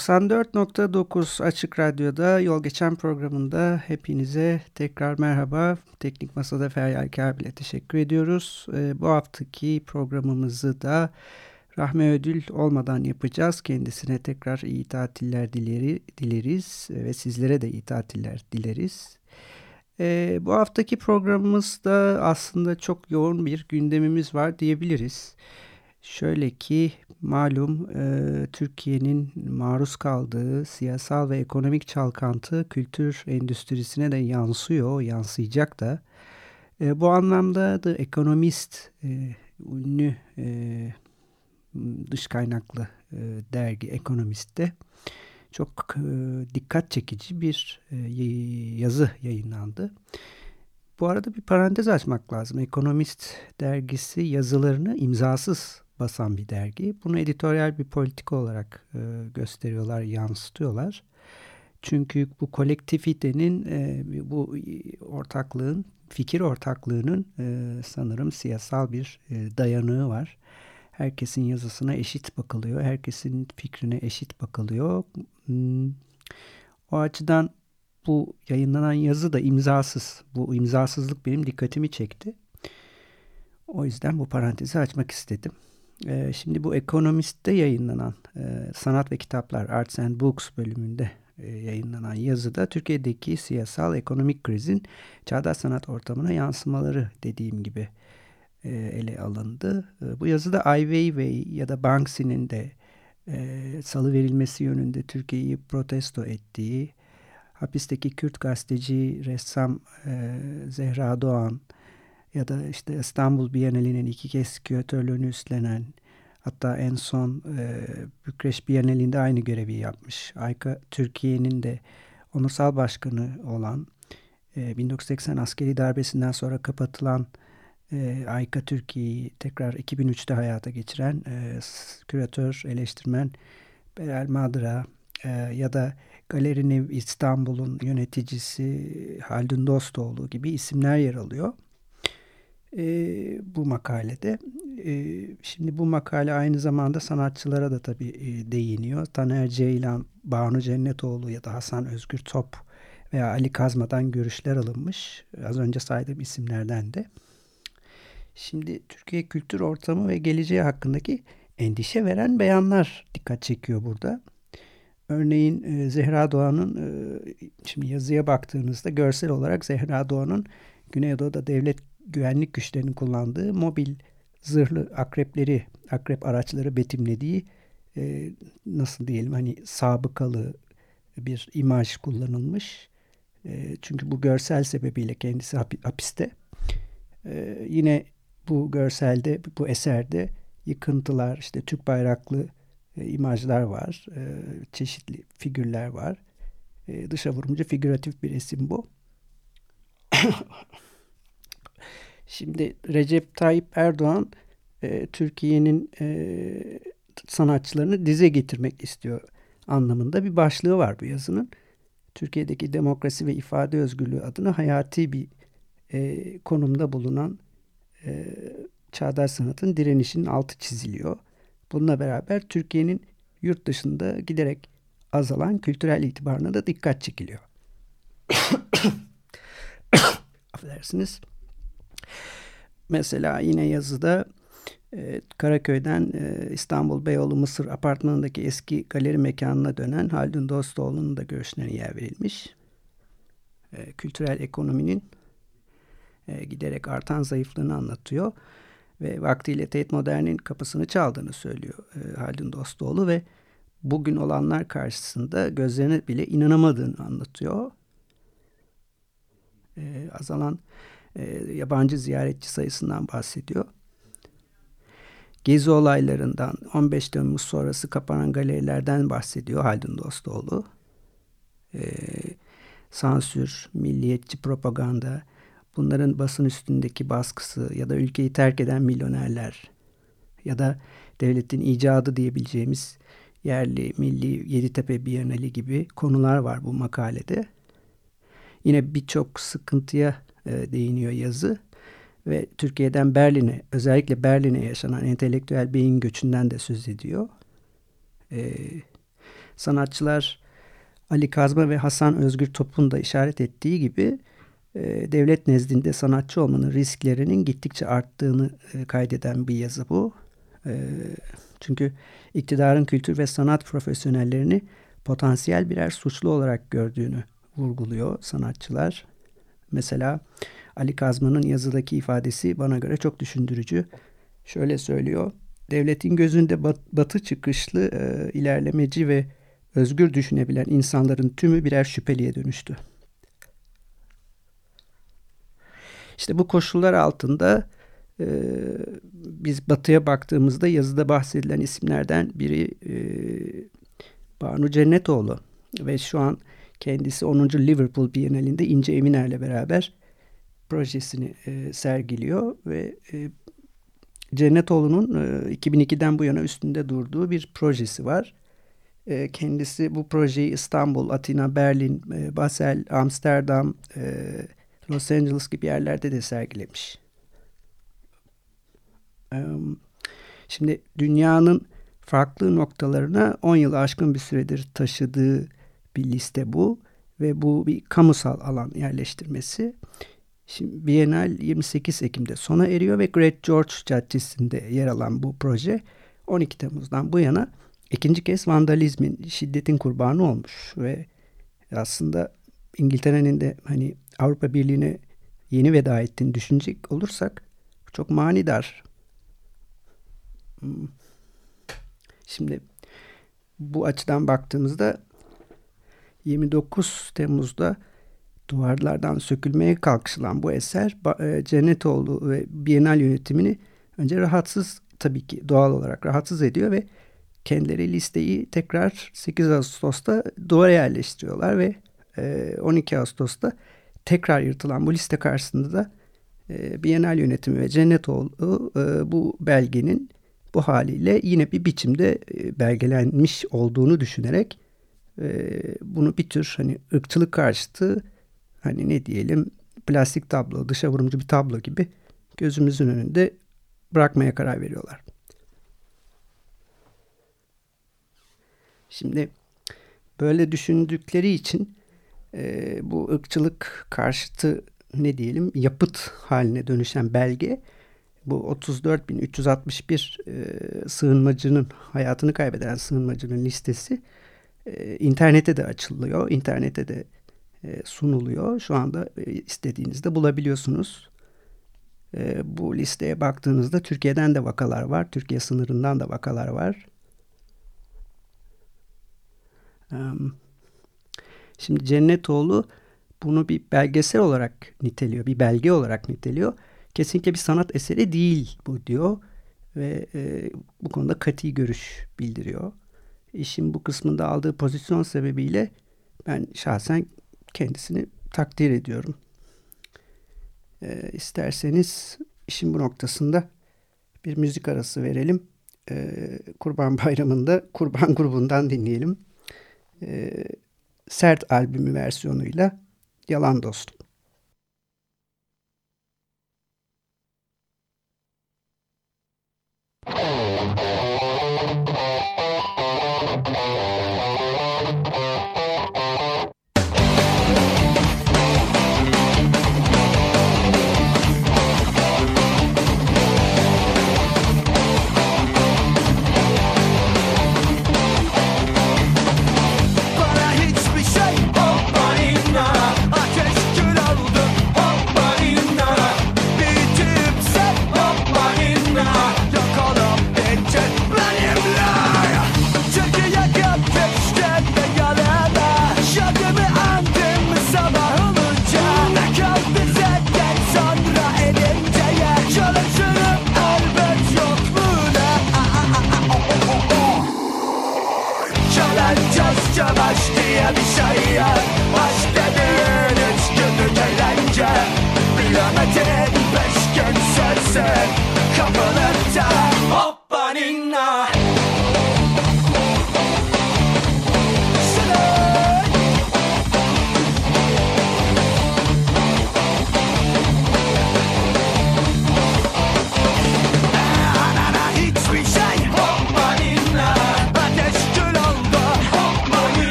94.9 Açık Radyo'da Yol Geçen programında hepinize tekrar merhaba. Teknik Masa'da Feryal Kabil'e teşekkür ediyoruz. Ee, bu haftaki programımızı da Rahme Ödül olmadan yapacağız. Kendisine tekrar iyi tatiller dileri, dileriz ve sizlere de iyi tatiller dileriz. Ee, bu haftaki programımızda aslında çok yoğun bir gündemimiz var diyebiliriz. Şöyle ki malum e, Türkiye'nin maruz kaldığı siyasal ve ekonomik çalkantı kültür endüstrisine de yansıyor, yansıyacak da. E, bu anlamda The Economist e, ünlü e, dış kaynaklı e, dergi Economist'te çok e, dikkat çekici bir e, yazı yayınlandı. Bu arada bir parantez açmak lazım. Economist dergisi yazılarını imzasız basan bir dergi. Bunu editoryal bir politika olarak e, gösteriyorlar, yansıtıyorlar. Çünkü bu kolektifitenin, e, bu ortaklığın, fikir ortaklığının e, sanırım siyasal bir e, dayanığı var. Herkesin yazısına eşit bakılıyor, herkesin fikrine eşit bakılıyor. Hmm. O açıdan bu yayınlanan yazı da imzasız. Bu imzasızlık benim dikkatimi çekti. O yüzden bu parantezi açmak istedim. E, şimdi bu Economist'te yayınlanan e, sanat ve kitaplar Arts and Books bölümünde e, yayınlanan yazıda Türkiye'deki siyasal ekonomik krizin çağdaş sanat ortamına yansımaları dediğim gibi e, ele alındı. Bu yazıda Ai Weiwei ya da Banksy'nin de salı verilmesi yönünde Türkiye'yi protesto ettiği, hapisteki Kürt gazeteci, ressam Zehra Doğan, ya da işte İstanbul Bienalinin iki kez küratörlüğünü üstlenen hatta en son e, Bükreş Bienalinde aynı görevi yapmış. Ayka Türkiye'nin de onursal başkanı olan e, 1980 askeri darbesinden sonra kapatılan e, Ayka Türkiye'yi tekrar 2003'te hayata geçiren e, küratör, eleştirmen Beral Madra e, ya da Galerinin İstanbul'un yöneticisi Haldun Dostoğlu gibi isimler yer alıyor e, bu makalede. E, şimdi bu makale aynı zamanda sanatçılara da tabii e, değiniyor. Taner Ceylan, Banu Cennetoğlu ya da Hasan Özgür Top veya Ali Kazma'dan görüşler alınmış. Az önce saydığım isimlerden de. Şimdi Türkiye kültür ortamı ve geleceği hakkındaki endişe veren beyanlar dikkat çekiyor burada. Örneğin Zehra Doğan'ın şimdi yazıya baktığınızda görsel olarak Zehra Doğan'ın Güneydoğu'da devlet güvenlik güçlerinin kullandığı mobil zırhlı akrepleri, akrep araçları betimlediği e, nasıl diyelim hani sabıkalı bir imaj kullanılmış. E, çünkü bu görsel sebebiyle kendisi hapiste. E, yine bu görselde, bu eserde yıkıntılar, işte Türk bayraklı e, imajlar var, e, çeşitli figürler var. E, dışa vurumcu figüratif bir resim bu. Şimdi Recep Tayyip Erdoğan e, Türkiye'nin e, sanatçılarını dize getirmek istiyor anlamında bir başlığı var bu yazının. Türkiye'deki demokrasi ve ifade özgürlüğü adına hayati bir e, konumda bulunan e, çağdaş sanatın direnişinin altı çiziliyor. Bununla beraber Türkiye'nin yurt dışında giderek azalan kültürel itibarına da dikkat çekiliyor. Affedersiniz. Mesela yine yazıda e, Karaköy'den e, İstanbul Beyoğlu Mısır apartmanındaki eski galeri mekanına dönen Haldun Dostoğlu'nun da görüşlerine yer verilmiş. E, kültürel ekonominin giderek artan zayıflığını anlatıyor. Ve vaktiyle Tate Modern'in kapısını çaldığını söylüyor Haldun Dostoğlu ve bugün olanlar karşısında gözlerine bile inanamadığını anlatıyor. Azalan e, yabancı ziyaretçi sayısından bahsediyor. gezi olaylarından 15 Temmuz sonrası kapanan galerilerden bahsediyor Haldun Dostoğlu. Ee, sansür, milliyetçi propaganda, bunların basın üstündeki baskısı ya da ülkeyi terk eden milyonerler ya da devletin icadı diyebileceğimiz yerli, milli, Yeditepe Bienali gibi konular var bu makalede. Yine birçok sıkıntıya e, değiniyor yazı ve Türkiye'den Berlin'e özellikle Berlin'e yaşanan entelektüel beyin göçünden de söz ediyor. E, sanatçılar Ali Kazma ve Hasan Özgür Top'un da işaret ettiği gibi e, devlet nezdinde sanatçı olmanın risklerinin gittikçe arttığını e, kaydeden bir yazı bu. E, çünkü iktidarın kültür ve sanat profesyonellerini potansiyel birer suçlu olarak gördüğünü vurguluyor sanatçılar. Mesela Ali Kazman'ın yazıdaki ifadesi bana göre çok düşündürücü. Şöyle söylüyor. Devletin gözünde bat, batı çıkışlı, e, ilerlemeci ve özgür düşünebilen insanların tümü birer şüpheliye dönüştü. İşte bu koşullar altında e, biz batıya baktığımızda yazıda bahsedilen isimlerden biri e, Banu Cennetoğlu ve şu an kendisi 10. Liverpool Bienalinde İnce Eminer'le beraber projesini e, sergiliyor ve e, Cennetoğlu'nun e, 2002'den bu yana üstünde durduğu bir projesi var. E, kendisi bu projeyi İstanbul, Atina, Berlin, e, Basel, Amsterdam, e, Los Angeles gibi yerlerde de sergilemiş. E, şimdi dünyanın farklı noktalarına 10 yıl aşkın bir süredir taşıdığı bir liste bu ve bu bir kamusal alan yerleştirmesi. Şimdi Bienal 28 Ekim'de sona eriyor ve Great George Caddesi'nde yer alan bu proje 12 Temmuz'dan bu yana ikinci kez vandalizmin, şiddetin kurbanı olmuş ve aslında İngiltere'nin de hani Avrupa Birliği'ne yeni veda ettiğini düşünecek olursak çok manidar. Hmm. Şimdi bu açıdan baktığımızda 29 Temmuz'da duvarlardan sökülmeye kalkışılan bu eser e, Cennetoğlu ve Bienal yönetimini önce rahatsız tabii ki doğal olarak rahatsız ediyor ve kendileri listeyi tekrar 8 Ağustos'ta duvara yerleştiriyorlar ve 12 e, Ağustos'ta tekrar yırtılan bu liste karşısında da e, Bienal yönetimi ve Cennetoğlu bu belgenin bu haliyle yine bir biçimde belgelenmiş olduğunu düşünerek bunu bir tür hani ırkçılık karşıtı hani ne diyelim plastik tablo, dışa vurumcu bir tablo gibi gözümüzün önünde bırakmaya karar veriyorlar. Şimdi böyle düşündükleri için e, bu ırkçılık karşıtı ne diyelim yapıt haline dönüşen belge bu 34.361 e, sığınmacının hayatını kaybeden sığınmacının listesi e, internete de açılıyor. İnternete de e, sunuluyor. Şu anda e, istediğinizde bulabiliyorsunuz. E, bu listeye baktığınızda Türkiye'den de vakalar var. Türkiye sınırından da vakalar var. Şimdi Cennetoğlu bunu bir belgesel olarak niteliyor, bir belge olarak niteliyor. Kesinlikle bir sanat eseri değil bu diyor ve e, bu konuda kati görüş bildiriyor. İşin bu kısmında aldığı pozisyon sebebiyle ben şahsen kendisini takdir ediyorum. E, isterseniz işin bu noktasında bir müzik arası verelim. E, Kurban Bayramı'nda Kurban grubundan dinleyelim. E, Sert albümü versiyonuyla Yalan Dostum. Kapılıp da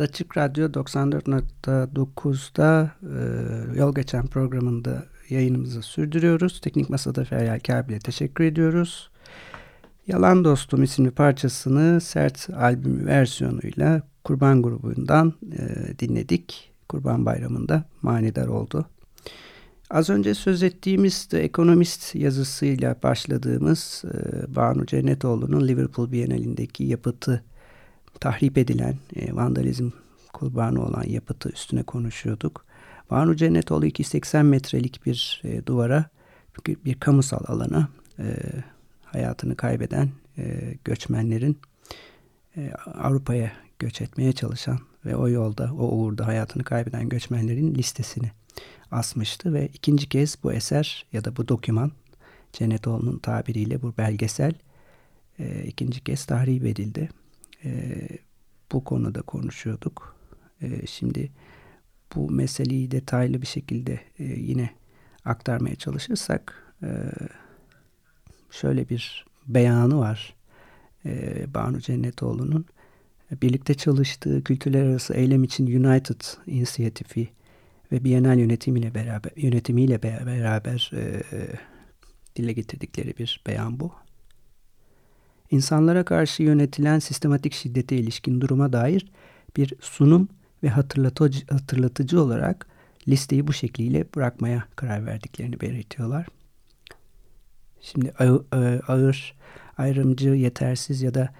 Evet Açık Radyo 94.9'da e, yol geçen programında yayınımızı sürdürüyoruz. Teknik Masa'da Feryal Kabil'e teşekkür ediyoruz. Yalan Dostum isimli parçasını sert albüm versiyonuyla Kurban grubundan e, dinledik. Kurban Bayramı'nda manidar oldu. Az önce söz ettiğimiz The Economist yazısıyla başladığımız e, Banu Cennetoğlu'nun Liverpool Bienalindeki yapıtı tahrip edilen, e, vandalizm kurbanı olan yapıtı üstüne konuşuyorduk. Banu Cennetoğlu 280 metrelik bir e, duvara, bir, bir kamusal alana e, hayatını kaybeden e, göçmenlerin e, Avrupa'ya göç etmeye çalışan ve o yolda, o uğurda hayatını kaybeden göçmenlerin listesini asmıştı ve ikinci kez bu eser ya da bu doküman Cennetoğlu'nun tabiriyle bu belgesel e, ikinci kez tahrip edildi. E, bu konuda konuşuyorduk. E, şimdi bu meseleyi detaylı bir şekilde e, yine aktarmaya çalışırsak e, şöyle bir beyanı var e, Banu Cennetoğlu'nun. Birlikte çalıştığı Kültürler Arası Eylem için United inisiyatifi ve Bienal yönetimiyle beraber yönetimiyle beraber e, dile getirdikleri bir beyan bu. İnsanlara karşı yönetilen sistematik şiddete ilişkin duruma dair bir sunum ve hatırlatıcı, hatırlatıcı olarak listeyi bu şekliyle bırakmaya karar verdiklerini belirtiyorlar. Şimdi ağır, ayrımcı, yetersiz ya da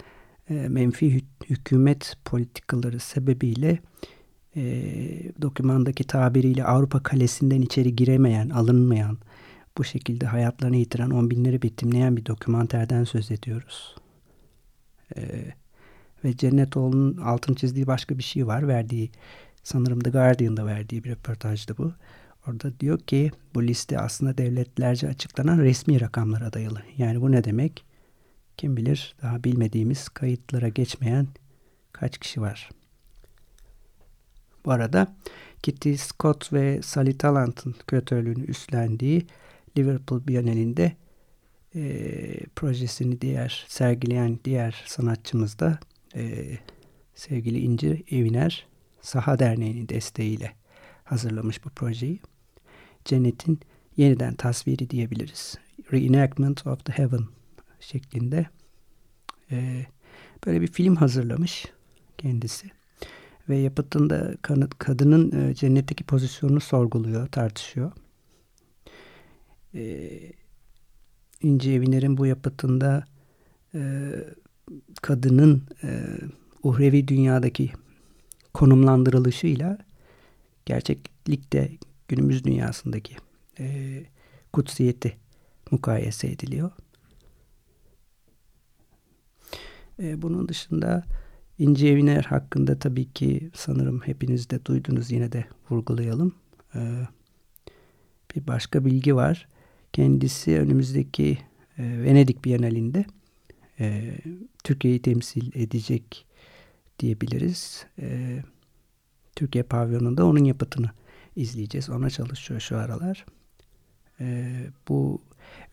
menfi hükümet politikaları sebebiyle e, dokümandaki tabiriyle Avrupa kalesinden içeri giremeyen, alınmayan, bu şekilde hayatlarını yitiren on binleri betimleyen bir dokümanterden söz ediyoruz. E, ve Cennetoğlu'nun altın çizdiği başka bir şey var. Verdiği, sanırım The Guardian'da verdiği bir röportajdı bu. Orada diyor ki bu liste aslında devletlerce açıklanan resmi rakamlara dayalı. Yani bu ne demek? Kim bilir daha bilmediğimiz kayıtlara geçmeyen kaç kişi var. Bu arada Kitty Scott ve Sally Talant'ın küratörlüğünü üstlendiği Liverpool Bienalinde e, projesini diğer sergileyen diğer sanatçımız da e, sevgili İnci Eviner Saha Derneği'nin desteğiyle hazırlamış bu projeyi. Cennetin yeniden tasviri diyebiliriz. Reenactment of the Heaven şeklinde e, böyle bir film hazırlamış kendisi. Ve yapıtında kadının e, cennetteki pozisyonunu sorguluyor, tartışıyor. E, İnci Eviner'in bu yapıtında e, kadının e, uhrevi dünyadaki konumlandırılışıyla gerçeklikte günümüz dünyasındaki e, kutsiyeti mukayese ediliyor. E, bunun dışında İnci Eviner hakkında tabii ki sanırım hepiniz de duydunuz yine de vurgulayalım. E, bir başka bilgi var. Kendisi önümüzdeki e, Venedik Bienalinde e, Türkiye'yi temsil edecek diyebiliriz. E, Türkiye pavyonunda onun yapıtını izleyeceğiz. Ona çalışıyor şu aralar. E, bu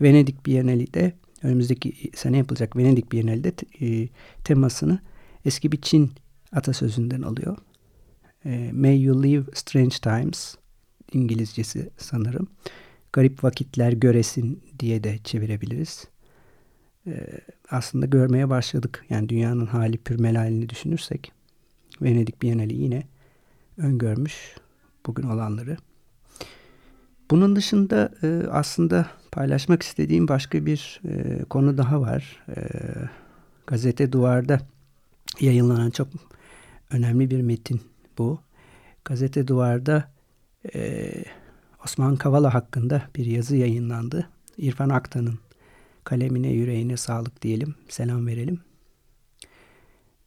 Venedik Bienali de önümüzdeki sene yapılacak Venedik Bienali'de e, temasını eski bir Çin atasözünden alıyor. E, May you live strange times İngilizcesi sanırım. Garip vakitler göresin diye de çevirebiliriz. E, aslında görmeye başladık. Yani dünyanın hali pürmel halini düşünürsek Venedik Bienali yine öngörmüş bugün olanları. Bunun dışında e, aslında paylaşmak istediğim başka bir e, konu daha var. E, gazete Duvar'da yayınlanan çok önemli bir metin bu. Gazete Duvar'da e, Osman Kavala hakkında bir yazı yayınlandı. İrfan Aktan'ın kalemine yüreğine sağlık diyelim, selam verelim.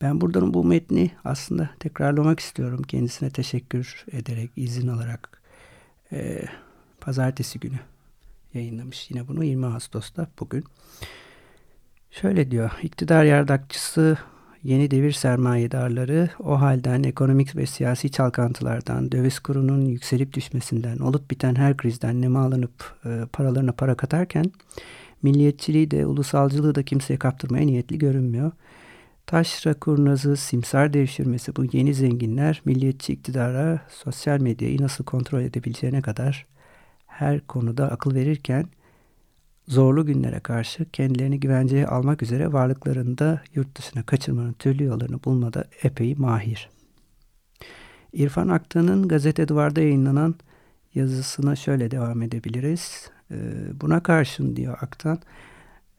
Ben buradan bu metni aslında tekrarlamak istiyorum. Kendisine teşekkür ederek, izin alarak e, pazartesi günü yayınlamış yine bunu 20 Ağustos'ta bugün. Şöyle diyor, iktidar yardakçısı yeni devir sermayedarları o halden ekonomik ve siyasi çalkantılardan, döviz kurunun yükselip düşmesinden, olup biten her krizden nemalanıp e, paralarına para katarken milliyetçiliği de ulusalcılığı da kimseye kaptırmaya niyetli görünmüyor. Taşra kurnazı, simsar devşirmesi bu yeni zenginler milliyetçi iktidara sosyal medyayı nasıl kontrol edebileceğine kadar her konuda akıl verirken zorlu günlere karşı kendilerini güvenceye almak üzere varlıklarını da yurt dışına kaçırmanın türlü yollarını bulmada epey mahir. İrfan Aktan'ın gazete duvarda yayınlanan yazısına şöyle devam edebiliriz. Ee, buna karşın diyor Aktan,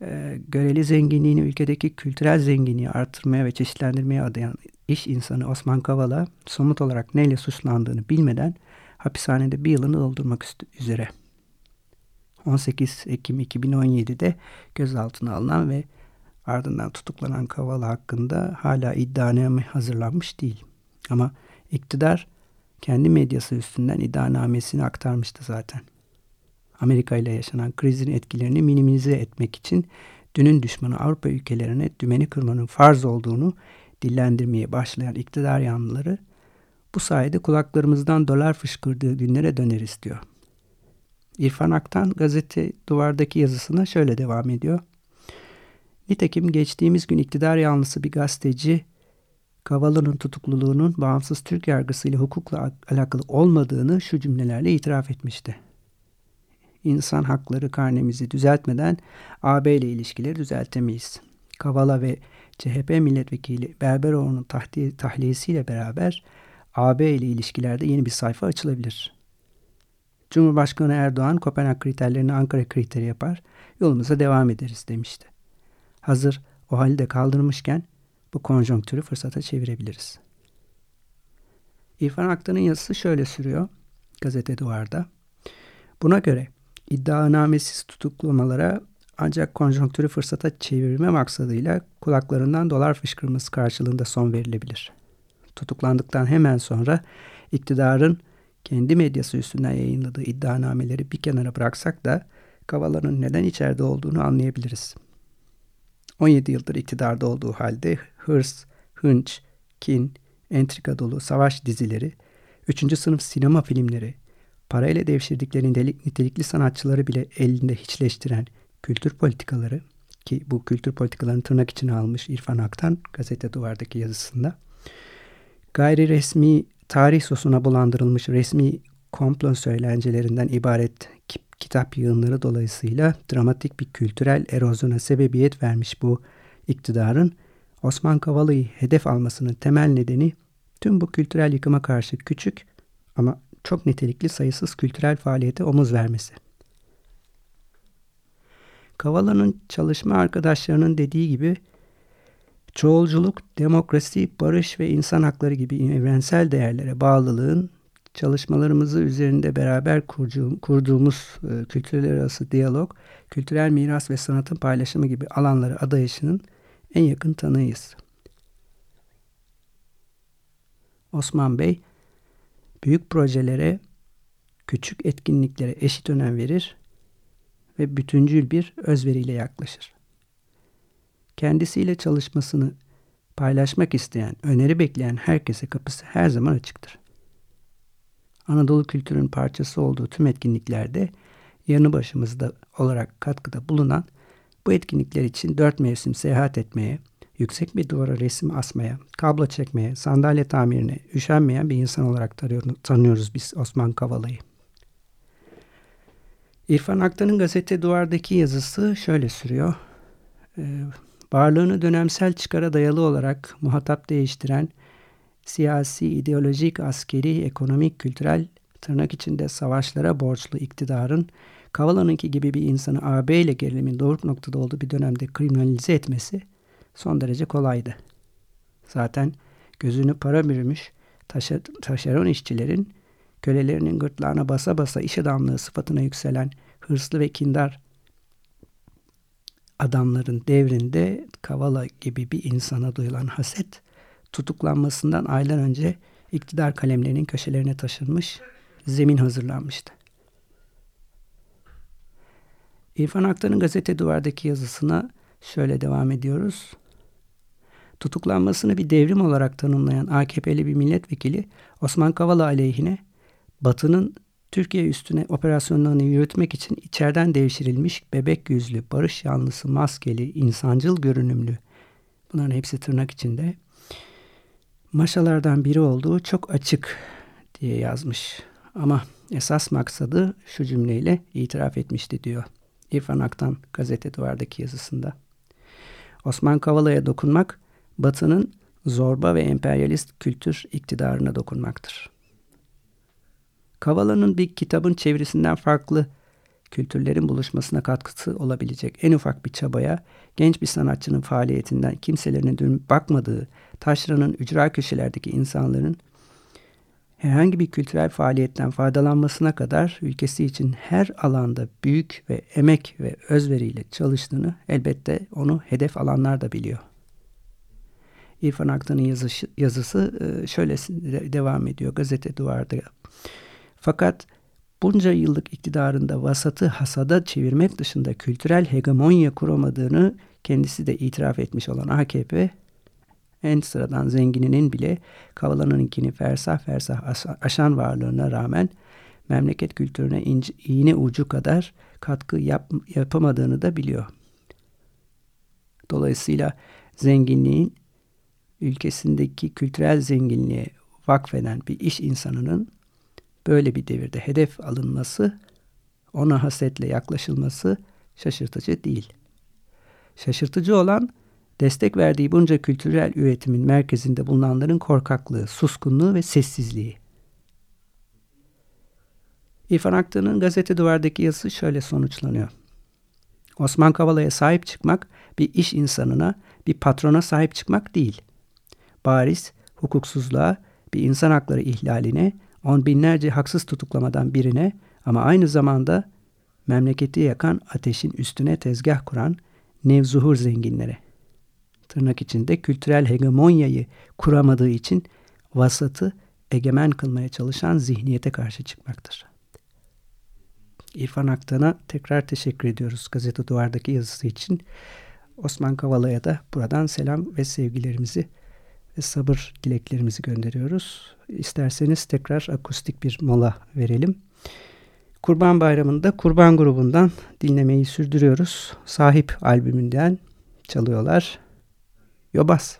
e, göreli zenginliğini ülkedeki kültürel zenginliği artırmaya ve çeşitlendirmeye adayan iş insanı Osman Kavala somut olarak neyle suçlandığını bilmeden hapishanede bir yılını doldurmak üzere. 18 Ekim 2017'de gözaltına alınan ve ardından tutuklanan Kavala hakkında hala iddianame hazırlanmış değil. Ama iktidar kendi medyası üstünden iddianamesini aktarmıştı zaten. Amerika ile yaşanan krizin etkilerini minimize etmek için dünün düşmanı Avrupa ülkelerine dümeni kırmanın farz olduğunu dillendirmeye başlayan iktidar yanlıları bu sayede kulaklarımızdan dolar fışkırdığı günlere döneriz diyor. İrfan Aktan gazete duvardaki yazısına şöyle devam ediyor. Nitekim geçtiğimiz gün iktidar yanlısı bir gazeteci Kavala'nın tutukluluğunun bağımsız Türk yargısıyla hukukla alakalı olmadığını şu cümlelerle itiraf etmişti. İnsan hakları karnemizi düzeltmeden AB ile ilişkileri düzeltemeyiz. Kavala ve CHP milletvekili Berberoğlu'nun tahliyesiyle beraber AB ile ilişkilerde yeni bir sayfa açılabilir. Cumhurbaşkanı Erdoğan Kopenhag kriterlerini Ankara kriteri yapar, yolumuza devam ederiz demişti. Hazır o hali de kaldırmışken bu konjonktürü fırsata çevirebiliriz. İrfan Aktan'ın yazısı şöyle sürüyor gazete duvarda. Buna göre iddianamesiz tutuklamalara ancak konjonktürü fırsata çevirme maksadıyla kulaklarından dolar fışkırması karşılığında son verilebilir. Tutuklandıktan hemen sonra iktidarın kendi medyası üstünden yayınladığı iddianameleri bir kenara bıraksak da Kavala'nın neden içeride olduğunu anlayabiliriz. 17 yıldır iktidarda olduğu halde hırs, hınç, kin, entrika dolu savaş dizileri Üçüncü sınıf sinema filmleri, parayla devşirdikleri nitelikli sanatçıları bile elinde hiçleştiren kültür politikaları ki bu kültür politikalarını tırnak içine almış İrfan Aktan gazete duvardaki yazısında gayri resmi tarih sosuna bulandırılmış resmi komplo söylencelerinden ibaret kitap yığınları dolayısıyla dramatik bir kültürel erozyona sebebiyet vermiş bu iktidarın Osman Kavala'yı hedef almasının temel nedeni tüm bu kültürel yıkıma karşı küçük ama çok nitelikli sayısız kültürel faaliyete omuz vermesi. Kavala'nın çalışma arkadaşlarının dediği gibi çoğulculuk, demokrasi, barış ve insan hakları gibi evrensel değerlere bağlılığın çalışmalarımızı üzerinde beraber kurduğumuz e, kültürler arası diyalog, kültürel miras ve sanatın paylaşımı gibi alanları adayışının en yakın tanığıyız. Osman Bey, büyük projelere, küçük etkinliklere eşit önem verir ve bütüncül bir özveriyle yaklaşır. Kendisiyle çalışmasını paylaşmak isteyen, öneri bekleyen herkese kapısı her zaman açıktır. Anadolu kültürünün parçası olduğu tüm etkinliklerde yanı başımızda olarak katkıda bulunan bu etkinlikler için dört mevsim seyahat etmeye, yüksek bir duvara resim asmaya, kablo çekmeye, sandalye tamirine üşenmeyen bir insan olarak tanıyoruz biz Osman Kavala'yı. İrfan Aktan'ın gazete duvardaki yazısı şöyle sürüyor. Ee, varlığını dönemsel çıkara dayalı olarak muhatap değiştiren siyasi, ideolojik, askeri, ekonomik, kültürel tırnak içinde savaşlara borçlu iktidarın Kavala'nınki gibi bir insanı AB ile gerilimin doğruluk noktada olduğu bir dönemde kriminalize etmesi son derece kolaydı. Zaten gözünü para bürümüş taşeron işçilerin kölelerinin gırtlağına basa basa iş adamlığı sıfatına yükselen hırslı ve kindar adamların devrinde Kavala gibi bir insana duyulan haset tutuklanmasından aylar önce iktidar kalemlerinin köşelerine taşınmış, zemin hazırlanmıştı. İrfan Aktan'ın gazete duvardaki yazısına şöyle devam ediyoruz. Tutuklanmasını bir devrim olarak tanımlayan AKP'li bir milletvekili Osman Kavala aleyhine Batı'nın Türkiye üstüne operasyonlarını yürütmek için içeriden devşirilmiş bebek yüzlü, barış yanlısı, maskeli, insancıl görünümlü bunların hepsi tırnak içinde maşalardan biri olduğu çok açık diye yazmış. Ama esas maksadı şu cümleyle itiraf etmişti diyor. İrfan Aktan gazete duvardaki yazısında. Osman Kavala'ya dokunmak Batı'nın zorba ve emperyalist kültür iktidarına dokunmaktır. Kavala'nın bir kitabın çevirisinden farklı kültürlerin buluşmasına katkısı olabilecek en ufak bir çabaya genç bir sanatçının faaliyetinden kimselerin dönüp bakmadığı taşranın ücra köşelerdeki insanların herhangi bir kültürel faaliyetten faydalanmasına kadar ülkesi için her alanda büyük ve emek ve özveriyle çalıştığını elbette onu hedef alanlar da biliyor. İrfan Aktan'ın yazısı, şöyle devam ediyor gazete duvarda. Fakat bunca yıllık iktidarında vasatı hasada çevirmek dışında kültürel hegemonya kuramadığını kendisi de itiraf etmiş olan AKP en sıradan zengininin bile Kavala'nınkini fersah fersah aşan varlığına rağmen memleket kültürüne ince, iğne ucu kadar katkı yap, yapamadığını da biliyor. Dolayısıyla zenginliğin ülkesindeki kültürel zenginliğe vakfeden bir iş insanının böyle bir devirde hedef alınması, ona hasetle yaklaşılması şaşırtıcı değil. Şaşırtıcı olan destek verdiği bunca kültürel üretimin merkezinde bulunanların korkaklığı, suskunluğu ve sessizliği. İrfan Aktan'ın gazete duvardaki yazısı şöyle sonuçlanıyor. Osman Kavala'ya sahip çıkmak bir iş insanına, bir patrona sahip çıkmak değil. Bariz, hukuksuzluğa, bir insan hakları ihlaline, on binlerce haksız tutuklamadan birine ama aynı zamanda memleketi yakan ateşin üstüne tezgah kuran nevzuhur zenginlere tırnak içinde kültürel hegemonyayı kuramadığı için vasatı egemen kılmaya çalışan zihniyete karşı çıkmaktır. İrfan Aktan'a tekrar teşekkür ediyoruz gazete duvardaki yazısı için. Osman Kavala'ya da buradan selam ve sevgilerimizi ve sabır dileklerimizi gönderiyoruz. İsterseniz tekrar akustik bir mola verelim. Kurban Bayramı'nda Kurban grubundan dinlemeyi sürdürüyoruz. Sahip albümünden çalıyorlar. Yobaz.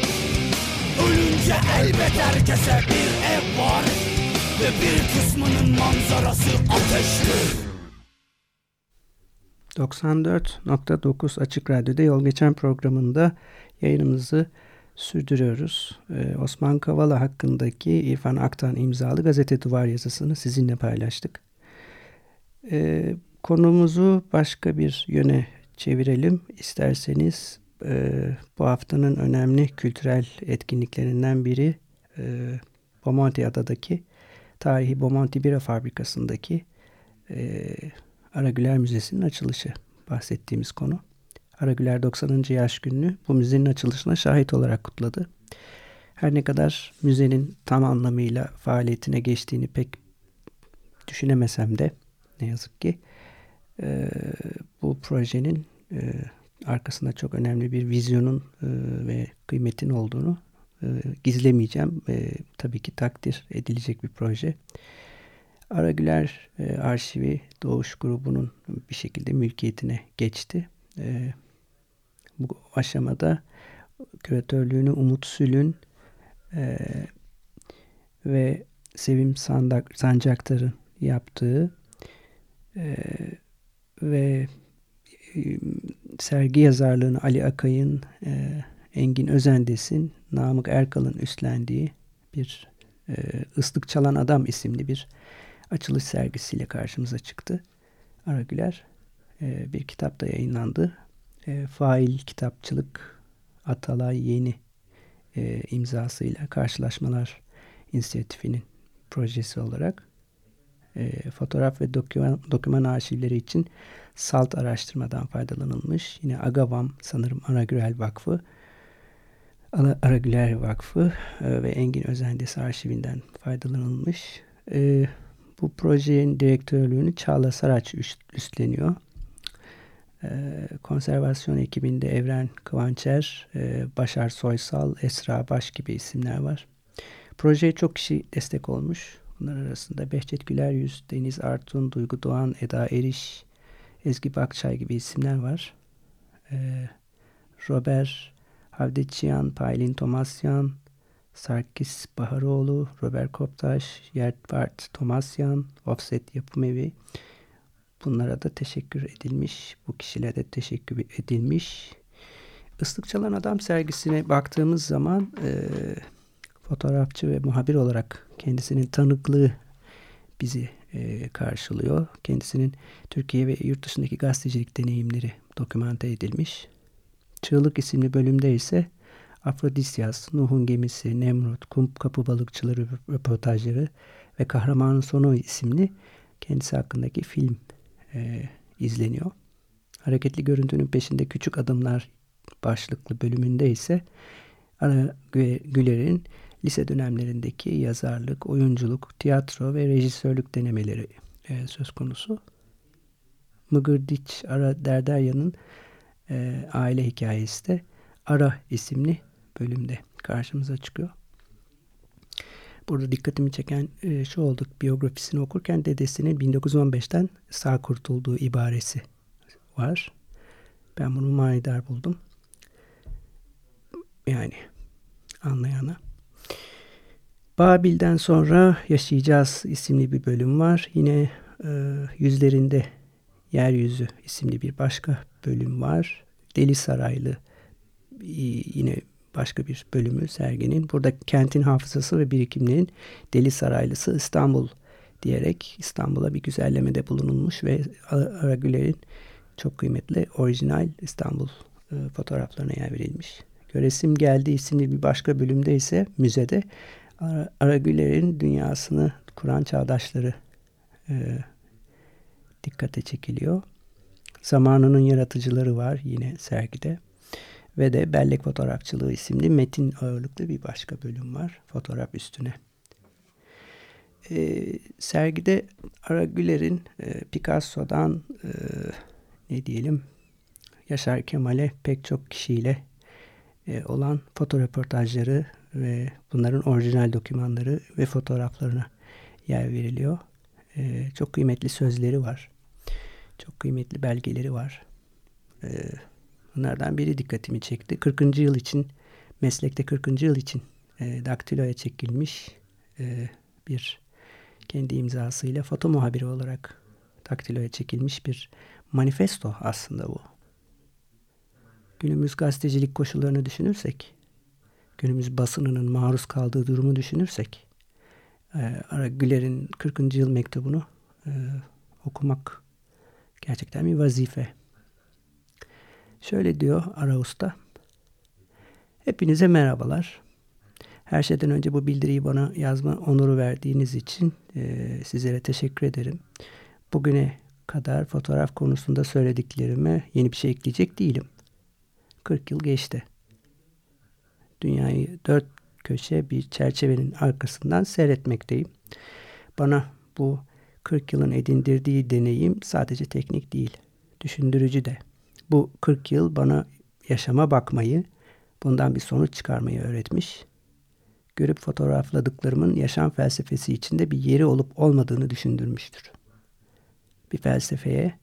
Ölünce elbet herkese bir ev var Ve bir kısmının manzarası ateştir 94.9 Açık Radyo'da Yol Geçen programında yayınımızı sürdürüyoruz. Ee, Osman Kavala hakkındaki İrfan Aktan imzalı gazete duvar yazısını sizinle paylaştık. Ee, konumuzu başka bir yöne çevirelim. İsterseniz e, bu haftanın önemli kültürel etkinliklerinden biri e, Bomonti Adadaki tarihi Bomonti Bira Fabrikası'ndaki e, Aragüler Müzesi'nin açılışı bahsettiğimiz konu. Aragüler 90. yaş gününü bu müzenin açılışına şahit olarak kutladı. Her ne kadar müzenin tam anlamıyla faaliyetine geçtiğini pek düşünemesem de ne yazık ki e, bu projenin e, arkasında çok önemli bir vizyonun e, ve kıymetin olduğunu e, gizlemeyeceğim. E, tabii ki takdir edilecek bir proje. Aragüler arşivi Doğuş grubunun bir şekilde mülkiyetine geçti. Bu aşamada küratörlüğünü Umut Sülün ve Sevim Sandak, Sancaktar'ın yaptığı ve sergi yazarlığını Ali Akay'ın, e, Engin Özendes'in, Namık Erkal'ın üstlendiği bir e, Islık Çalan Adam isimli bir açılış sergisiyle karşımıza çıktı. Aragüler e, bir kitap da yayınlandı. E, Fail Kitapçılık Atalay Yeni e, imzasıyla Karşılaşmalar İnisiyatifinin projesi olarak e, fotoğraf ve doküman, doküman arşivleri için SALT araştırmadan faydalanılmış. Yine Agavam sanırım Aragürel Vakfı, Aragüler Vakfı e, ve Engin Özendes arşivinden faydalanılmış. E, bu projenin direktörlüğünü Çağla Saraç üstleniyor. E, konservasyon ekibinde Evren Kıvançer, Başar Soysal, Esra Baş gibi isimler var. Projeye çok kişi destek olmuş. Bunlar arasında Behçet Güler Yüz, Deniz Artun, Duygu Doğan, Eda Eriş, Ezgi Bakçay gibi isimler var. Ee, Robert Havdeçiyan, Paylin Tomasyan, Sarkis Baharoğlu, Robert Koptaş, Yertvart Tomasyan, Offset Yapım Evi. Bunlara da teşekkür edilmiş. Bu kişilere de teşekkür edilmiş. Islık Çalan Adam sergisine baktığımız zaman e, fotoğrafçı ve muhabir olarak kendisinin tanıklığı bizi e, karşılıyor. Kendisinin Türkiye ve yurt dışındaki gazetecilik deneyimleri dokümante edilmiş. Çığlık isimli bölümde ise Afrodisyas, Nuh'un gemisi, Nemrut, Kum kapı balıkçıları röportajları ve Kahramanın Sonu isimli kendisi hakkındaki film e, izleniyor. Hareketli görüntünün peşinde küçük adımlar başlıklı bölümünde ise Ara Güler'in lise dönemlerindeki yazarlık, oyunculuk, tiyatro ve rejisörlük denemeleri e, söz konusu. Mıgırdiç Ara Derderya'nın e, aile hikayesi de Ara isimli bölümde karşımıza çıkıyor. Burada dikkatimi çeken e, şu oldu. Biyografisini okurken dedesinin 1915'ten sağ kurtulduğu ibaresi var. Ben bunu manidar buldum. Yani anlayana. Babil'den sonra Yaşayacağız isimli bir bölüm var. Yine e, Yüzlerinde Yeryüzü isimli bir başka bölüm var. Deli Saraylı yine başka bir bölümü serginin. Burada kentin hafızası ve birikimlerinin Deli Saraylısı İstanbul diyerek İstanbul'a bir güzellemede bulunulmuş ve Aragüler'in çok kıymetli orijinal İstanbul e, fotoğraflarına yer verilmiş. Göresim Geldi isimli bir başka bölümde ise müzede Aragüler'in dünyasını kuran çağdaşları e, dikkate çekiliyor. Zamanının yaratıcıları var yine sergide. Ve de Bellek Fotoğrafçılığı isimli metin ağırlıklı bir başka bölüm var fotoğraf üstüne. E, sergide Aragüler'in e, Picasso'dan e, ne diyelim Yaşar Kemal'e pek çok kişiyle e, olan fotoreportajları ve bunların orijinal dokümanları ve fotoğraflarına yer veriliyor. E, çok kıymetli sözleri var. Çok kıymetli belgeleri var. E, bunlardan biri dikkatimi çekti. 40. yıl için, meslekte 40. yıl için e, daktiloya çekilmiş e, bir kendi imzasıyla foto muhabiri olarak daktiloya çekilmiş bir manifesto aslında bu. Günümüz gazetecilik koşullarını düşünürsek günümüz basınının maruz kaldığı durumu düşünürsek e, Güler'in 40. yıl mektubunu e, okumak gerçekten bir vazife. Şöyle diyor Ara Usta. Hepinize merhabalar. Her şeyden önce bu bildiriyi bana yazma onuru verdiğiniz için e, sizlere teşekkür ederim. Bugüne kadar fotoğraf konusunda söylediklerime yeni bir şey ekleyecek değilim. 40 yıl geçti. Dünyayı dört köşe bir çerçevenin arkasından seyretmekteyim. Bana bu 40 yılın edindirdiği deneyim sadece teknik değil, düşündürücü de. Bu 40 yıl bana yaşama bakmayı, bundan bir sonuç çıkarmayı öğretmiş. Görüp fotoğrafladıklarımın yaşam felsefesi içinde bir yeri olup olmadığını düşündürmüştür. Bir felsefeye,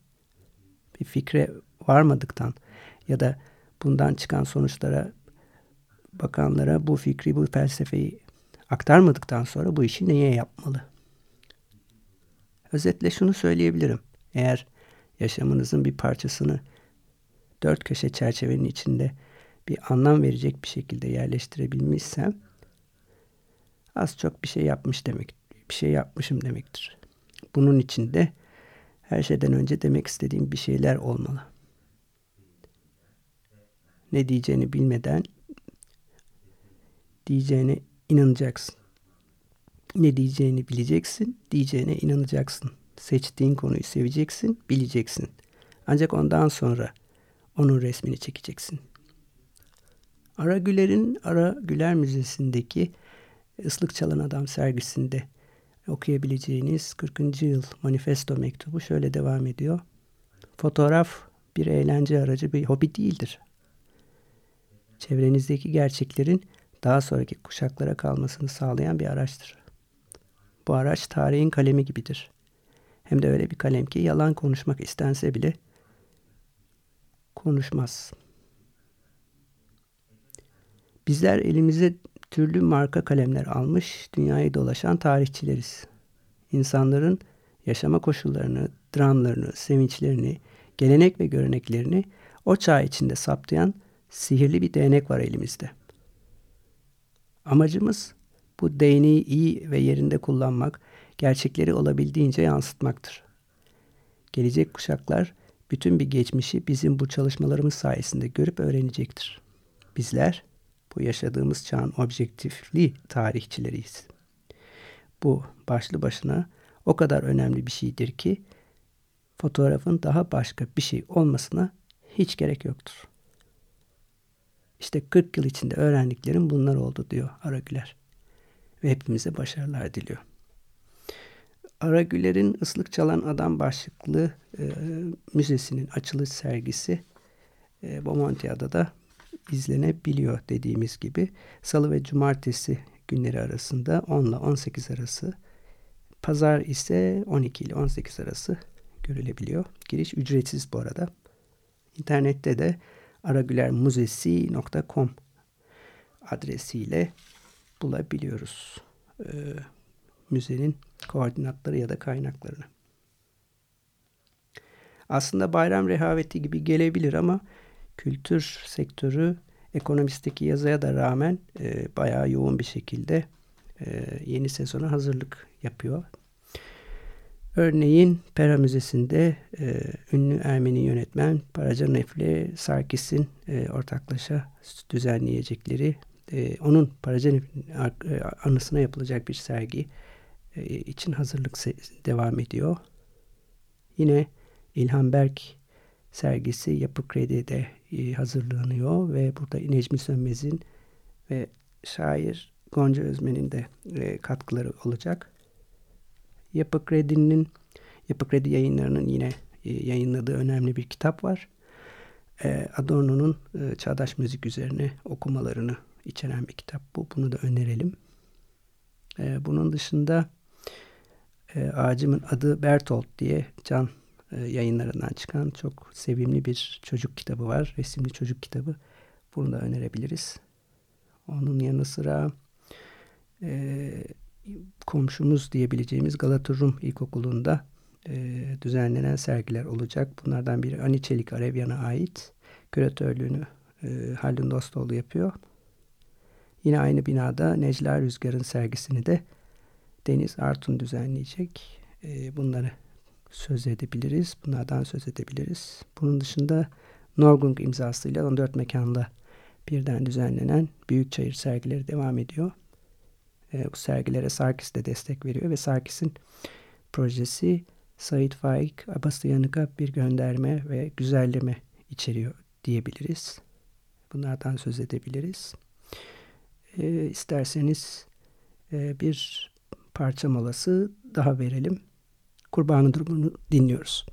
bir fikre varmadıktan ya da bundan çıkan sonuçlara bakanlara bu fikri, bu felsefeyi aktarmadıktan sonra bu işi neye yapmalı? Özetle şunu söyleyebilirim. Eğer yaşamınızın bir parçasını dört köşe çerçevenin içinde bir anlam verecek bir şekilde yerleştirebilmişsem az çok bir şey yapmış demek, bir şey yapmışım demektir. Bunun içinde her şeyden önce demek istediğim bir şeyler olmalı. Ne diyeceğini bilmeden diyeceğine inanacaksın. Ne diyeceğini bileceksin, diyeceğine inanacaksın. Seçtiğin konuyu seveceksin, bileceksin. Ancak ondan sonra onun resmini çekeceksin. Ara Güler'in Ara Güler Müzesi'ndeki Islık Çalan Adam sergisinde okuyabileceğiniz 40. yıl manifesto mektubu şöyle devam ediyor. Fotoğraf bir eğlence aracı bir hobi değildir. Çevrenizdeki gerçeklerin daha sonraki kuşaklara kalmasını sağlayan bir araçtır. Bu araç tarihin kalemi gibidir. Hem de öyle bir kalem ki yalan konuşmak istense bile konuşmaz. Bizler elimize türlü marka kalemler almış dünyayı dolaşan tarihçileriz. İnsanların yaşama koşullarını, dramlarını, sevinçlerini, gelenek ve göreneklerini o çağ içinde saptayan sihirli bir değnek var elimizde. Amacımız bu değneği iyi ve yerinde kullanmak, gerçekleri olabildiğince yansıtmaktır. Gelecek kuşaklar bütün bir geçmişi bizim bu çalışmalarımız sayesinde görüp öğrenecektir. Bizler bu yaşadığımız çağın objektifli tarihçileriyiz. Bu başlı başına o kadar önemli bir şeydir ki fotoğrafın daha başka bir şey olmasına hiç gerek yoktur. İşte 40 yıl içinde öğrendiklerim bunlar oldu diyor Aragüler. Ve hepimize başarılar diliyor. Aragüler'in Islık Çalan Adam başlıklı e, müzesinin açılış sergisi e, Bomontia'da da izlenebiliyor dediğimiz gibi. Salı ve cumartesi günleri arasında 10 ile 18 arası. Pazar ise 12 ile 18 arası görülebiliyor. Giriş ücretsiz bu arada. İnternette de aragülermuzesi.com adresiyle bulabiliyoruz. Ee, müzenin koordinatları ya da kaynaklarını. Aslında bayram rehaveti gibi gelebilir ama kültür sektörü ekonomisteki yazıya da rağmen e, bayağı yoğun bir şekilde e, yeni sezona hazırlık yapıyor. Örneğin Pera Müzesi'nde e, ünlü Ermeni yönetmen Parajan Nefle Sarkis'in e, ortaklaşa düzenleyecekleri e, onun Parajan e, anısına yapılacak bir sergi e, için hazırlık devam ediyor. Yine İlhan Berk sergisi Yapı Kredi'de e, hazırlanıyor ve burada Necmi Sönmez'in ve şair Gonca Özmen'in de e, katkıları olacak. Yapı Kredi'nin Yapı Kredi yayınlarının yine e, yayınladığı önemli bir kitap var. E, Adorno'nun e, çağdaş müzik üzerine okumalarını içeren bir kitap bu. Bunu da önerelim. Bunun dışında ağacımın adı Bertolt diye Can yayınlarından çıkan çok sevimli bir çocuk kitabı var. Resimli çocuk kitabı. Bunu da önerebiliriz. Onun yanı sıra komşumuz diyebileceğimiz Galata Rum İlkokulu'nda e, düzenlenen sergiler olacak. Bunlardan biri Ani Çelik Arevyan'a ait. Küratörlüğünü e, Haldun Dostoğlu yapıyor. Yine aynı binada Necla Rüzgar'ın sergisini de Deniz Artun düzenleyecek. E, bunları söz edebiliriz. Bunlardan söz edebiliriz. Bunun dışında Norgung imzasıyla 14 mekanda birden düzenlenen Büyük Çayır sergileri devam ediyor. E, bu sergilere Sarkis de destek veriyor ve Sarkis'in projesi Said Faik Abasıyanık'a bir gönderme ve güzelleme içeriyor diyebiliriz. Bunlardan söz edebiliriz. E, isterseniz e, bir parça molası daha verelim. Kurbanı durumunu dinliyoruz.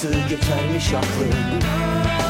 Sakın söyleme ah,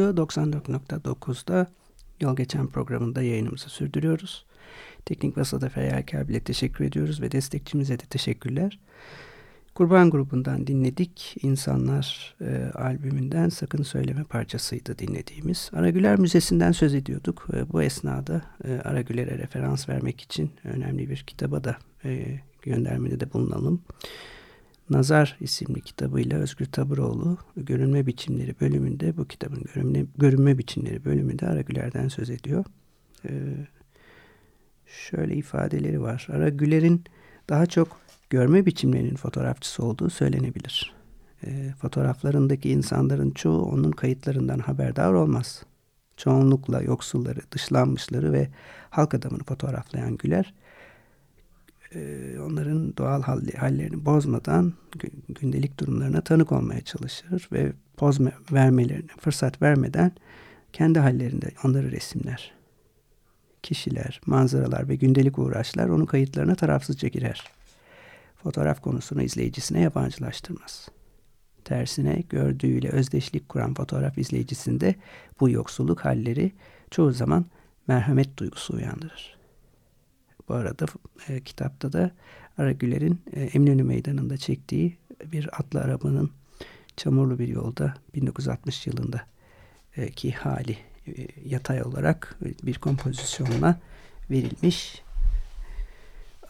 Radyo 94.9'da yol geçen programında yayınımızı sürdürüyoruz. Teknik Masada Feryal Kerbil'e teşekkür ediyoruz ve destekçimize de teşekkürler. Kurban grubundan dinledik. İnsanlar e, albümünden Sakın Söyleme parçasıydı dinlediğimiz. Aragüler Müzesi'nden söz ediyorduk. E, bu esnada e, Aragüler'e referans vermek için önemli bir kitaba da e, göndermede de bulunalım. Nazar isimli kitabıyla Özgür Taburoğlu Görünme Biçimleri bölümünde bu kitabın Görünme, Görünme Biçimleri bölümünde Aragüler'den söz ediyor. Ee, şöyle ifadeleri var. Aragüler'in daha çok görme biçimlerinin fotoğrafçısı olduğu söylenebilir. E, fotoğraflarındaki insanların çoğu onun kayıtlarından haberdar olmaz. Çoğunlukla yoksulları, dışlanmışları ve halk adamını fotoğraflayan Güler, onların doğal hallerini bozmadan gündelik durumlarına tanık olmaya çalışır ve poz vermelerine fırsat vermeden kendi hallerinde onları resimler. Kişiler, manzaralar ve gündelik uğraşlar onun kayıtlarına tarafsızca girer fotoğraf konusunu izleyicisine yabancılaştırmaz. Tersine gördüğüyle özdeşlik kuran fotoğraf izleyicisinde bu yoksulluk halleri çoğu zaman merhamet duygusu uyandırır. Bu arada e, kitapta da Aragüler'in e, Eminönü Meydanı'nda çektiği bir atlı arabanın çamurlu bir yolda 1960 yılında e, ki hali e, yatay olarak bir kompozisyonla verilmiş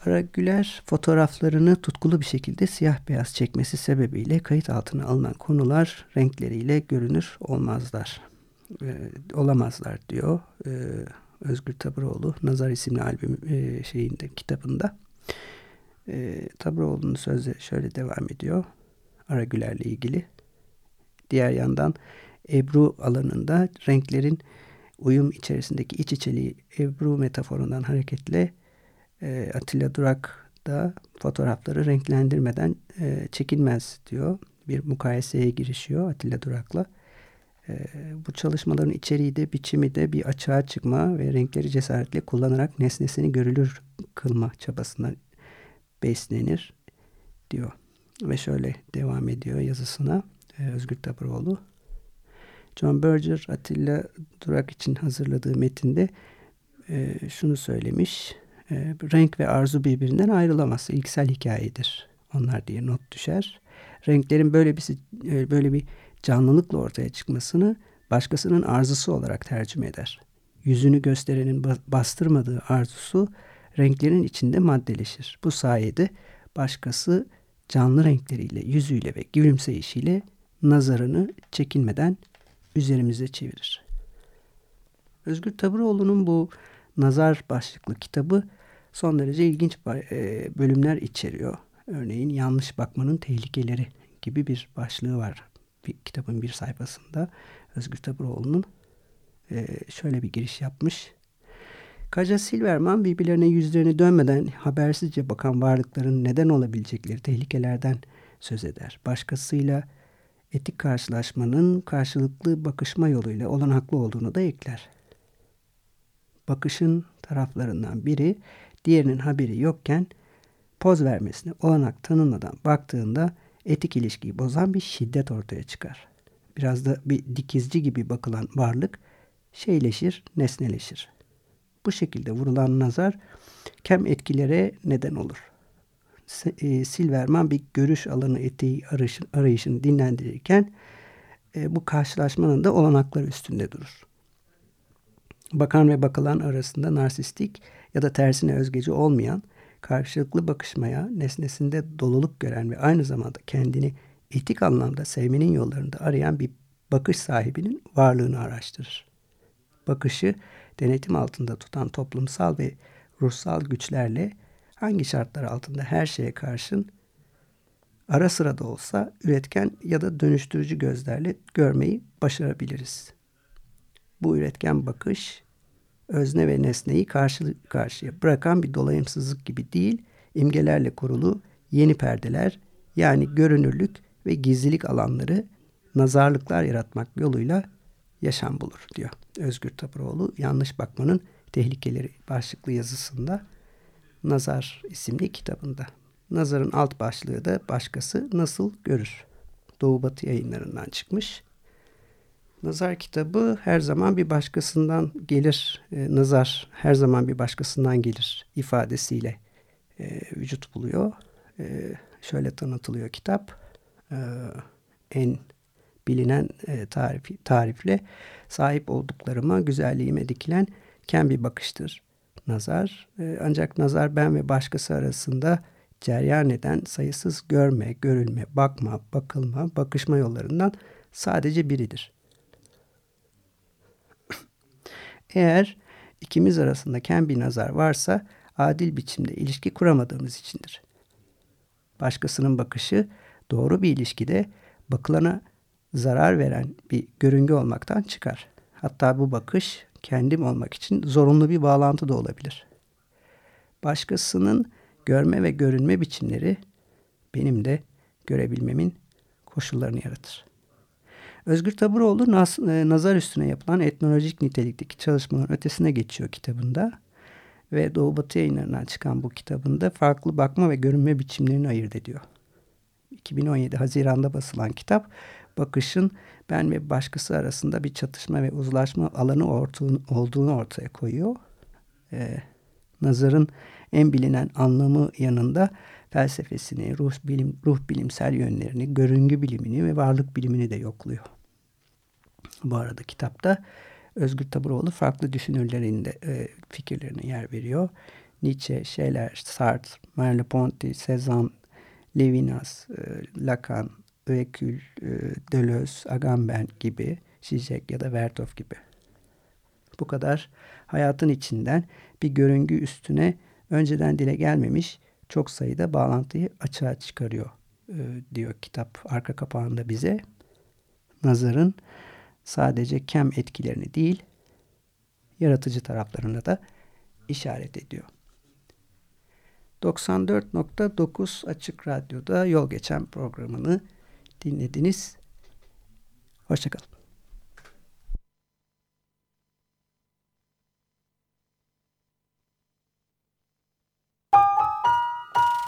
Ara Güler fotoğraflarını tutkulu bir şekilde siyah beyaz çekmesi sebebiyle kayıt altına alınan konular renkleriyle görünür olmazlar. E, olamazlar diyor e, Özgür Taburoğlu Nazar isimli albüm e, şeyinde kitabında. E, Taburoğlu'nun sözleri şöyle devam ediyor. Ara Güler'le ilgili. Diğer yandan Ebru alanında renklerin uyum içerisindeki iç içeliği Ebru metaforundan hareketle e, Atilla Durak da fotoğrafları renklendirmeden e, çekilmez diyor. Bir mukayeseye girişiyor Atilla Durak'la. E, bu çalışmaların içeriği de biçimi de bir açığa çıkma ve renkleri cesaretle kullanarak nesnesini görülür kılma çabasından beslenir diyor. Ve şöyle devam ediyor yazısına e, Özgür Taburoğlu. John Berger Atilla Durak için hazırladığı metinde e, şunu söylemiş. E, renk ve arzu birbirinden ayrılamaz. İlksel hikayedir. Onlar diye not düşer. Renklerin böyle bir böyle bir canlılıkla ortaya çıkmasını başkasının arzusu olarak tercüme eder. Yüzünü gösterenin bastırmadığı arzusu renklerin içinde maddeleşir. Bu sayede başkası canlı renkleriyle, yüzüyle ve gülümseyişiyle nazarını çekinmeden üzerimize çevirir. Özgür Taburoğlu'nun bu Nazar başlıklı kitabı son derece ilginç e, bölümler içeriyor. Örneğin yanlış bakmanın tehlikeleri gibi bir başlığı var bir, kitabın bir sayfasında. Özgür Taburoğlu'nun e, şöyle bir giriş yapmış. Kaja Silverman birbirlerine yüzlerini dönmeden habersizce bakan varlıkların neden olabilecekleri tehlikelerden söz eder. Başkasıyla etik karşılaşmanın karşılıklı bakışma yoluyla olanaklı olduğunu da ekler. Bakışın taraflarından biri diğerinin haberi yokken poz vermesine olanak tanınmadan baktığında etik ilişkiyi bozan bir şiddet ortaya çıkar. Biraz da bir dikizci gibi bakılan varlık şeyleşir, nesneleşir. Bu şekilde vurulan nazar kem etkilere neden olur. E, Silverman bir görüş alanı etiği arayışın, arayışını dinlendirirken e, bu karşılaşmanın da olanakları üstünde durur. Bakan ve bakılan arasında narsistik ya da tersine özgeci olmayan, karşılıklı bakışmaya, nesnesinde doluluk gören ve aynı zamanda kendini etik anlamda sevmenin yollarında arayan bir bakış sahibinin varlığını araştırır. Bakışı denetim altında tutan toplumsal ve ruhsal güçlerle hangi şartlar altında her şeye karşın ara sıra da olsa üretken ya da dönüştürücü gözlerle görmeyi başarabiliriz. Bu üretken bakış özne ve nesneyi karşı karşıya bırakan bir dolayımsızlık gibi değil, imgelerle kurulu yeni perdeler yani görünürlük ve gizlilik alanları nazarlıklar yaratmak yoluyla yaşam bulur diyor Özgür Tapuroğlu. Yanlış bakmanın tehlikeleri başlıklı yazısında Nazar isimli kitabında. Nazar'ın alt başlığı da başkası nasıl görür? Doğu Batı yayınlarından çıkmış. Nazar kitabı her zaman bir başkasından gelir, e, nazar her zaman bir başkasından gelir ifadesiyle e, vücut buluyor. E, şöyle tanıtılıyor kitap. E, en bilinen e, tarif, tarifle sahip olduklarıma, güzelliğime dikilen ken bir bakıştır nazar. E, ancak nazar ben ve başkası arasında ceryan eden sayısız görme, görülme, bakma, bakılma, bakışma yollarından sadece biridir. Eğer ikimiz arasında ken bir nazar varsa adil biçimde ilişki kuramadığımız içindir. Başkasının bakışı doğru bir ilişkide bakılana zarar veren bir görüngü olmaktan çıkar. Hatta bu bakış kendim olmak için zorunlu bir bağlantı da olabilir. Başkasının görme ve görünme biçimleri benim de görebilmemin koşullarını yaratır. Özgür Taburoğlu naz, e, nazar üstüne yapılan etnolojik nitelikteki çalışmaların ötesine geçiyor kitabında ve Doğu Batı yayınlarından çıkan bu kitabında farklı bakma ve görünme biçimlerini ayırt ediyor. 2017 Haziran'da basılan kitap bakışın ben ve başkası arasında bir çatışma ve uzlaşma alanı ortuğun, olduğunu ortaya koyuyor. Ee, nazarın en bilinen anlamı yanında felsefesini, ruh, bilim, ruh bilimsel yönlerini, görüngü bilimini ve varlık bilimini de yokluyor. Bu arada kitapta Özgür Taburoğlu farklı düşünürlerin de e, fikirlerine yer veriyor. Nietzsche, Scheler, Sartre, Merleau-Ponty, Cézanne, Levinas, e, Lacan, Öekül, e, Deleuze, Agamben gibi, Zizek ya da Vertov gibi. Bu kadar hayatın içinden bir görüngü üstüne önceden dile gelmemiş çok sayıda bağlantıyı açığa çıkarıyor e, diyor kitap arka kapağında bize. Nazarın sadece kem etkilerini değil, yaratıcı taraflarına da işaret ediyor. 94.9 Açık Radyo'da Yol Geçen programını dinlediniz. Hoşçakalın.